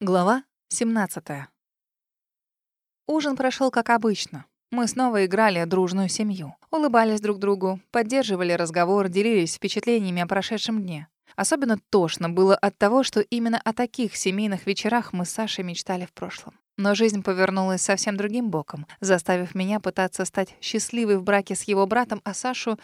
Глава 17. Ужин прошел как обычно. Мы снова играли дружную семью. Улыбались друг другу, поддерживали разговор, делились впечатлениями о прошедшем дне. Особенно тошно было от того, что именно о таких семейных вечерах мы с Сашей мечтали в прошлом. Но жизнь повернулась совсем другим боком, заставив меня пытаться стать счастливой в браке с его братом, а Сашу...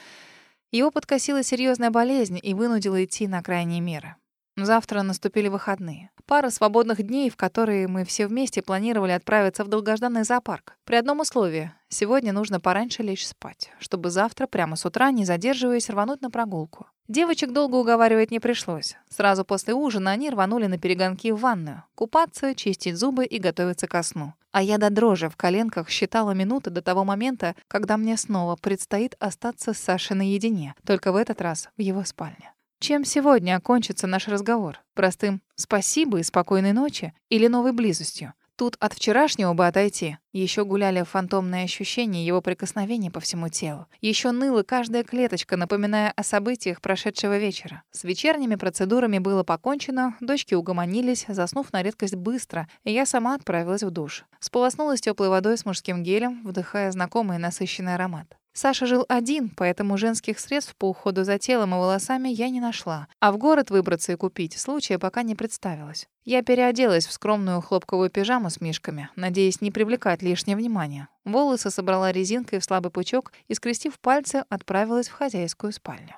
Его подкосила серьезная болезнь и вынудила идти на крайние меры. Завтра наступили выходные. Пара свободных дней, в которые мы все вместе планировали отправиться в долгожданный зоопарк. При одном условии. Сегодня нужно пораньше лечь спать, чтобы завтра, прямо с утра, не задерживаясь, рвануть на прогулку. Девочек долго уговаривать не пришлось. Сразу после ужина они рванули на перегонки в ванную. Купаться, чистить зубы и готовиться ко сну. А я до дрожи в коленках считала минуты до того момента, когда мне снова предстоит остаться с Сашей наедине, только в этот раз в его спальне. Чем сегодня окончится наш разговор? Простым «спасибо» и «спокойной ночи» или новой близостью? Тут от вчерашнего бы отойти. Еще гуляли фантомные ощущения его прикосновения по всему телу. Еще ныла каждая клеточка, напоминая о событиях прошедшего вечера. С вечерними процедурами было покончено, дочки угомонились, заснув на редкость быстро, и я сама отправилась в душ. Сполоснулась теплой водой с мужским гелем, вдыхая знакомый насыщенный аромат. Саша жил один, поэтому женских средств по уходу за телом и волосами я не нашла. А в город выбраться и купить случая пока не представилось. Я переоделась в скромную хлопковую пижаму с мишками, надеясь не привлекать лишнее внимание. Волосы собрала резинкой в слабый пучок и, скрестив пальцы, отправилась в хозяйскую спальню.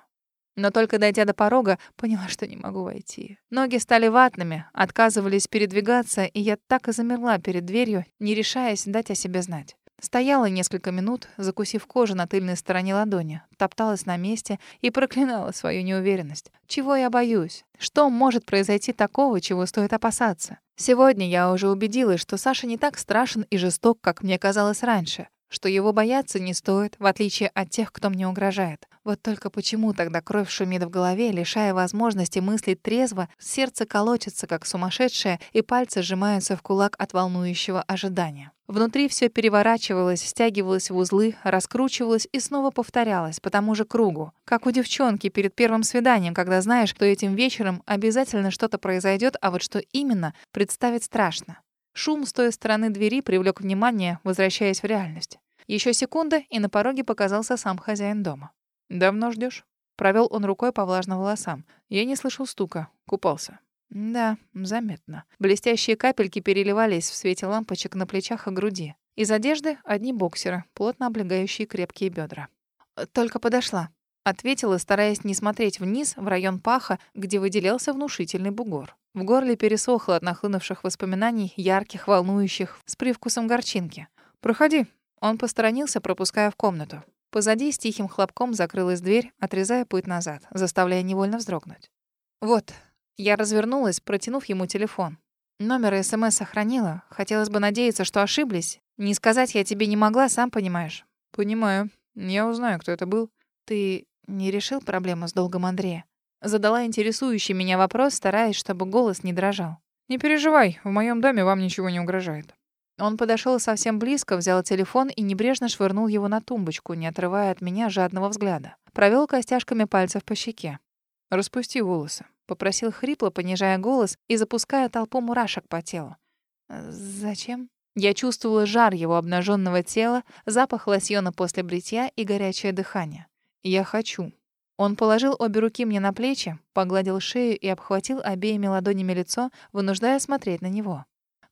Но только дойдя до порога, поняла, что не могу войти. Ноги стали ватными, отказывались передвигаться, и я так и замерла перед дверью, не решаясь дать о себе знать. Стояла несколько минут, закусив кожу на тыльной стороне ладони, топталась на месте и проклинала свою неуверенность. Чего я боюсь? Что может произойти такого, чего стоит опасаться? Сегодня я уже убедилась, что Саша не так страшен и жесток, как мне казалось раньше, что его бояться не стоит, в отличие от тех, кто мне угрожает. Вот только почему тогда кровь шумит в голове, лишая возможности мыслить трезво, сердце колотится, как сумасшедшее, и пальцы сжимаются в кулак от волнующего ожидания. Внутри все переворачивалось, стягивалось в узлы, раскручивалось и снова повторялось по тому же кругу. Как у девчонки перед первым свиданием, когда знаешь, что этим вечером обязательно что-то произойдет, а вот что именно, представить страшно. Шум с той стороны двери привлек внимание, возвращаясь в реальность. Еще секунда, и на пороге показался сам хозяин дома. «Давно ждешь? Провел он рукой по влажным волосам. Я не слышал стука. Купался. Да, заметно. Блестящие капельки переливались в свете лампочек на плечах и груди. Из одежды одни боксеры, плотно облегающие крепкие бедра. Только подошла. Ответила, стараясь не смотреть вниз, в район паха, где выделялся внушительный бугор. В горле пересохло от нахлынувших воспоминаний, ярких, волнующих, с привкусом горчинки. «Проходи». Он посторонился, пропуская в комнату. Позади с тихим хлопком закрылась дверь, отрезая путь назад, заставляя невольно вздрогнуть. «Вот». Я развернулась, протянув ему телефон. Номер СМС сохранила. Хотелось бы надеяться, что ошиблись. Не сказать я тебе не могла, сам понимаешь. «Понимаю. Я узнаю, кто это был». «Ты не решил проблему с долгом Андрея?» Задала интересующий меня вопрос, стараясь, чтобы голос не дрожал. «Не переживай, в моем доме вам ничего не угрожает». Он подошел совсем близко, взял телефон и небрежно швырнул его на тумбочку, не отрывая от меня жадного взгляда. Провел костяшками пальцев по щеке. «Распусти волосы», — попросил хрипло, понижая голос и запуская толпу мурашек по телу. «Зачем?» Я чувствовала жар его обнаженного тела, запах лосьона после бритья и горячее дыхание. «Я хочу». Он положил обе руки мне на плечи, погладил шею и обхватил обеими ладонями лицо, вынуждая смотреть на него.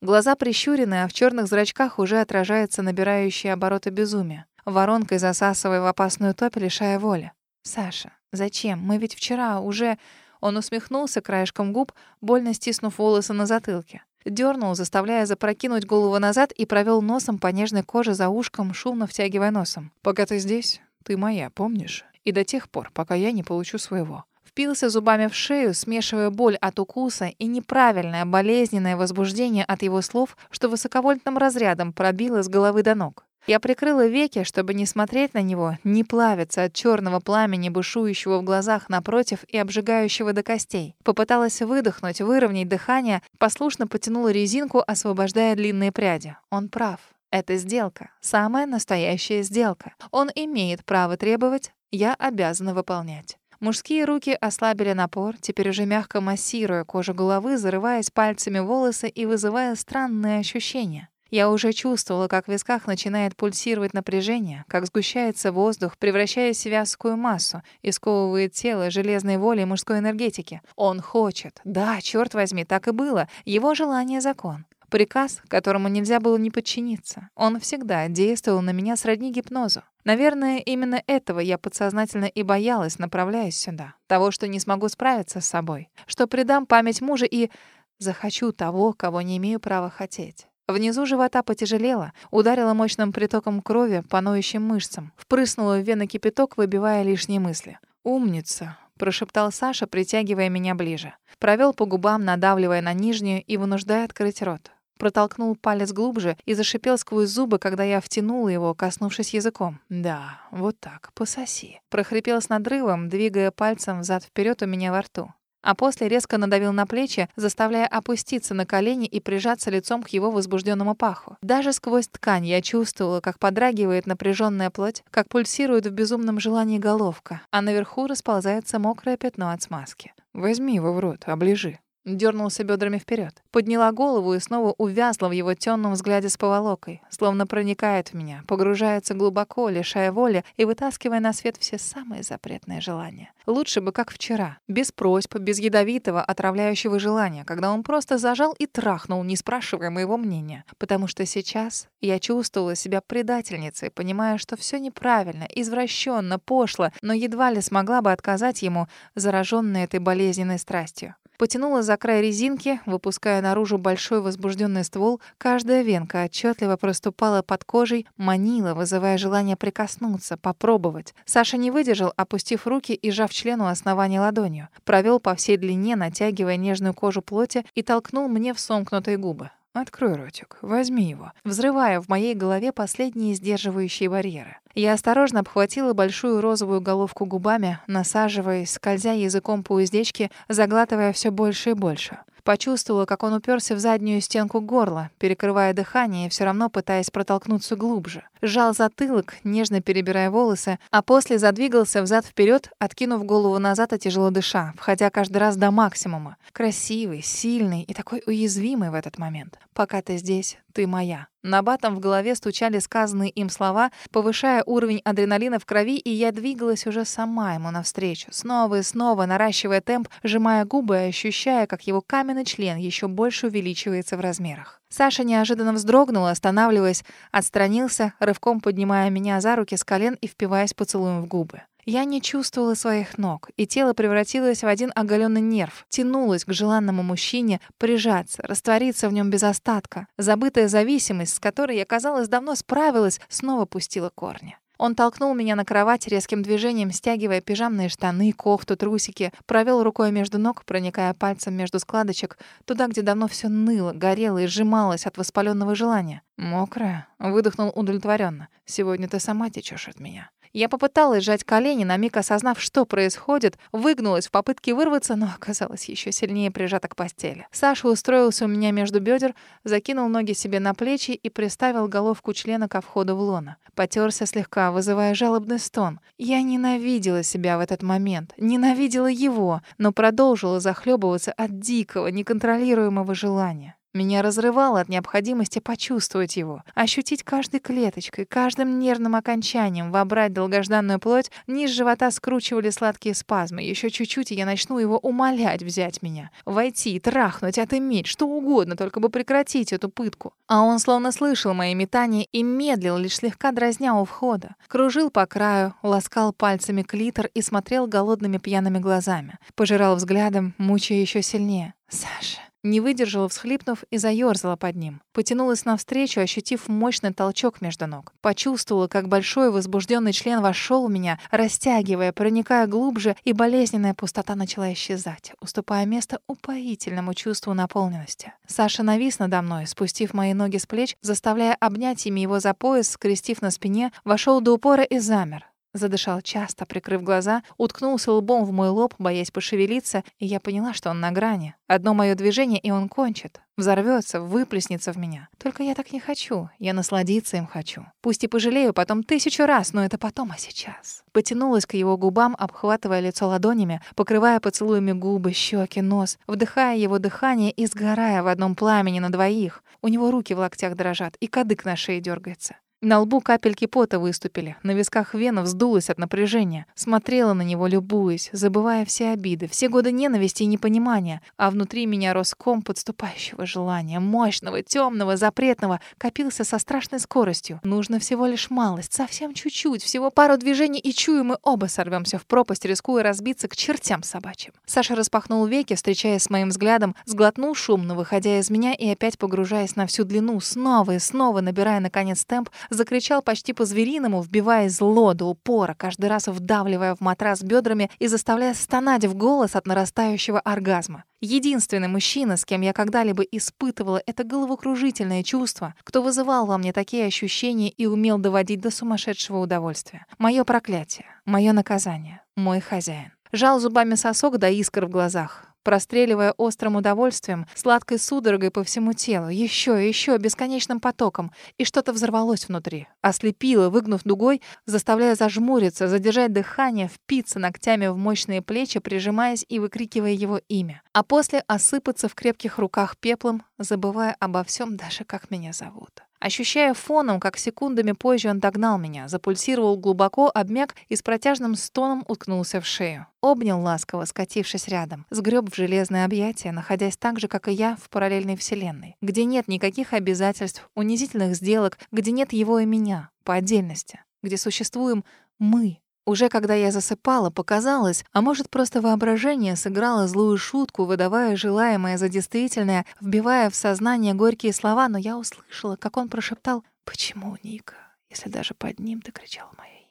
Глаза прищурены, а в черных зрачках уже отражается набирающие обороты безумия. Воронкой засасывая в опасную топь, лишая воли. «Саша, зачем? Мы ведь вчера уже...» Он усмехнулся краешком губ, больно стиснув волосы на затылке. Дёрнул, заставляя запрокинуть голову назад и провел носом по нежной коже за ушком, шумно втягивая носом. «Пока ты здесь, ты моя, помнишь? И до тех пор, пока я не получу своего впился зубами в шею, смешивая боль от укуса и неправильное болезненное возбуждение от его слов, что высоковольтным разрядом пробило с головы до ног. Я прикрыла веки, чтобы не смотреть на него, не плавиться от черного пламени, бушующего в глазах напротив и обжигающего до костей. Попыталась выдохнуть, выровнять дыхание, послушно потянула резинку, освобождая длинные пряди. Он прав. Это сделка. Самая настоящая сделка. Он имеет право требовать, я обязана выполнять. Мужские руки ослабили напор, теперь уже мягко массируя кожу головы, зарываясь пальцами волосы и вызывая странные ощущения. Я уже чувствовала, как в висках начинает пульсировать напряжение, как сгущается воздух, превращаясь в вязкую массу и сковывает тело железной волей мужской энергетики. Он хочет. Да, черт возьми, так и было. Его желание — закон. Приказ, которому нельзя было не подчиниться. Он всегда действовал на меня сродни гипнозу. Наверное, именно этого я подсознательно и боялась, направляясь сюда. Того, что не смогу справиться с собой. Что предам память мужа и захочу того, кого не имею права хотеть. Внизу живота потяжелело, ударило мощным притоком крови по ноющим мышцам, впрыснуло в вены кипяток, выбивая лишние мысли. «Умница!» — прошептал Саша, притягивая меня ближе. Провел по губам, надавливая на нижнюю и вынуждая открыть рот. Протолкнул палец глубже и зашипел сквозь зубы, когда я втянула его, коснувшись языком. «Да, вот так, пососи». Прохрипел с надрывом, двигая пальцем взад вперед у меня во рту а после резко надавил на плечи, заставляя опуститься на колени и прижаться лицом к его возбужденному паху. Даже сквозь ткань я чувствовала, как подрагивает напряженная плоть, как пульсирует в безумном желании головка, а наверху расползается мокрое пятно от смазки. «Возьми его в рот, оближи», Дернулся бедрами вперед, подняла голову и снова увязла в его темном взгляде с поволокой, словно проникает в меня, погружается глубоко, лишая воли и вытаскивая на свет все самые запретные желания. Лучше бы как вчера, без просьб, без ядовитого, отравляющего желания, когда он просто зажал и трахнул, не спрашивая моего мнения. Потому что сейчас я чувствовала себя предательницей, понимая, что все неправильно, извращенно, пошло, но едва ли смогла бы отказать ему, зараженной этой болезненной страстью. Потянула за край резинки, выпуская наружу большой возбужденный ствол. Каждая венка отчетливо проступала под кожей, манила, вызывая желание прикоснуться, попробовать. Саша не выдержал, опустив руки и сжав член у основания ладонью. Провел по всей длине, натягивая нежную кожу плоти и толкнул мне в сомкнутые губы. «Открой ротик, возьми его», взрывая в моей голове последние сдерживающие барьеры. Я осторожно обхватила большую розовую головку губами, насаживаясь, скользя языком по уздечке, заглатывая все больше и больше. Почувствовала, как он уперся в заднюю стенку горла, перекрывая дыхание и все равно пытаясь протолкнуться глубже. Сжал затылок, нежно перебирая волосы, а после задвигался взад вперед, откинув голову назад и тяжело дыша, входя каждый раз до максимума. Красивый, сильный и такой уязвимый в этот момент. «Пока ты здесь, ты моя». Набатом в голове стучали сказанные им слова, повышая уровень адреналина в крови, и я двигалась уже сама ему навстречу, снова и снова наращивая темп, сжимая губы и ощущая, как его каменный член еще больше увеличивается в размерах. Саша неожиданно вздрогнул, останавливаясь, отстранился, рывком поднимая меня за руки с колен и впиваясь поцелуем в губы. Я не чувствовала своих ног, и тело превратилось в один оголенный нерв, тянулось к желанному мужчине, прижаться, раствориться в нем без остатка. Забытая зависимость, с которой я, казалось, давно справилась, снова пустила корни. Он толкнул меня на кровать резким движением, стягивая пижамные штаны, кофту, трусики, провел рукой между ног, проникая пальцем между складочек, туда, где давно все ныло, горело и сжималось от воспаленного желания. «Мокрая?» — выдохнул удовлетворенно. «Сегодня ты сама течешь от меня». Я попыталась сжать колени, на миг осознав, что происходит, выгнулась в попытке вырваться, но оказалась еще сильнее прижата к постели. Саша устроился у меня между бедер, закинул ноги себе на плечи и приставил головку члена ко входу в лоно. Потерся слегка, вызывая жалобный стон. Я ненавидела себя в этот момент, ненавидела его, но продолжила захлебываться от дикого, неконтролируемого желания. Меня разрывало от необходимости почувствовать его, ощутить каждой клеточкой, каждым нервным окончанием, вобрать долгожданную плоть. Низ живота скручивали сладкие спазмы. Еще чуть-чуть, и я начну его умолять взять меня. Войти, трахнуть, отыметь, что угодно, только бы прекратить эту пытку. А он словно слышал мои метания и медлил, лишь слегка дразня у входа. Кружил по краю, ласкал пальцами клитор и смотрел голодными пьяными глазами. Пожирал взглядом, мучая еще сильнее. «Саша, не выдержала, всхлипнув, и заёрзала под ним. Потянулась навстречу, ощутив мощный толчок между ног. Почувствовала, как большой возбужденный член вошел в меня, растягивая, проникая глубже, и болезненная пустота начала исчезать, уступая место упоительному чувству наполненности. Саша навис надо мной, спустив мои ноги с плеч, заставляя обнять ими его за пояс, скрестив на спине, вошел до упора и замер. Задышал часто, прикрыв глаза, уткнулся лбом в мой лоб, боясь пошевелиться, и я поняла, что он на грани. Одно мое движение, и он кончит. Взорвется, выплеснется в меня. Только я так не хочу. Я насладиться им хочу. Пусть и пожалею потом тысячу раз, но это потом, а сейчас. Потянулась к его губам, обхватывая лицо ладонями, покрывая поцелуями губы, щеки, нос, вдыхая его дыхание и сгорая в одном пламени на двоих. У него руки в локтях дрожат, и кадык на шее дергается. На лбу капельки пота выступили, на висках вена вздулась от напряжения. Смотрела на него, любуясь, забывая все обиды, все годы ненависти и непонимания, а внутри меня рос ком подступающего желания, мощного, темного, запретного, копился со страшной скоростью. Нужно всего лишь малость, совсем чуть-чуть, всего пару движений, и чую, мы оба сорвемся в пропасть, рискуя разбиться к чертям собачьим. Саша распахнул веки, встречаясь с моим взглядом, сглотнул шумно, выходя из меня и опять погружаясь на всю длину, снова и снова набирая, наконец, темп, закричал почти по-звериному, вбивая зло до упора, каждый раз вдавливая в матрас бедрами и заставляя стонать в голос от нарастающего оргазма. Единственный мужчина, с кем я когда-либо испытывала это головокружительное чувство, кто вызывал во мне такие ощущения и умел доводить до сумасшедшего удовольствия. Мое проклятие, мое наказание, мой хозяин. Жал зубами сосок до искр в глазах простреливая острым удовольствием, сладкой судорогой по всему телу, еще и еще, бесконечным потоком. И что-то взорвалось внутри, ослепило, выгнув дугой, заставляя зажмуриться, задержать дыхание, впиться ногтями в мощные плечи, прижимаясь и выкрикивая его имя. А после осыпаться в крепких руках пеплом, забывая обо всем, даже как меня зовут. Ощущая фоном, как секундами позже он догнал меня, запульсировал глубоко, обмяк и с протяжным стоном уткнулся в шею. Обнял ласково, скатившись рядом. Сгреб в железное объятие, находясь так же, как и я, в параллельной вселенной, где нет никаких обязательств, унизительных сделок, где нет его и меня, по отдельности, где существуем мы, уже когда я засыпала, показалось, а может, просто воображение сыграло злую шутку, выдавая желаемое за действительное, вбивая в сознание горькие слова, но я услышала, как он прошептал «Почему, Ника, если даже под ним ты кричала моя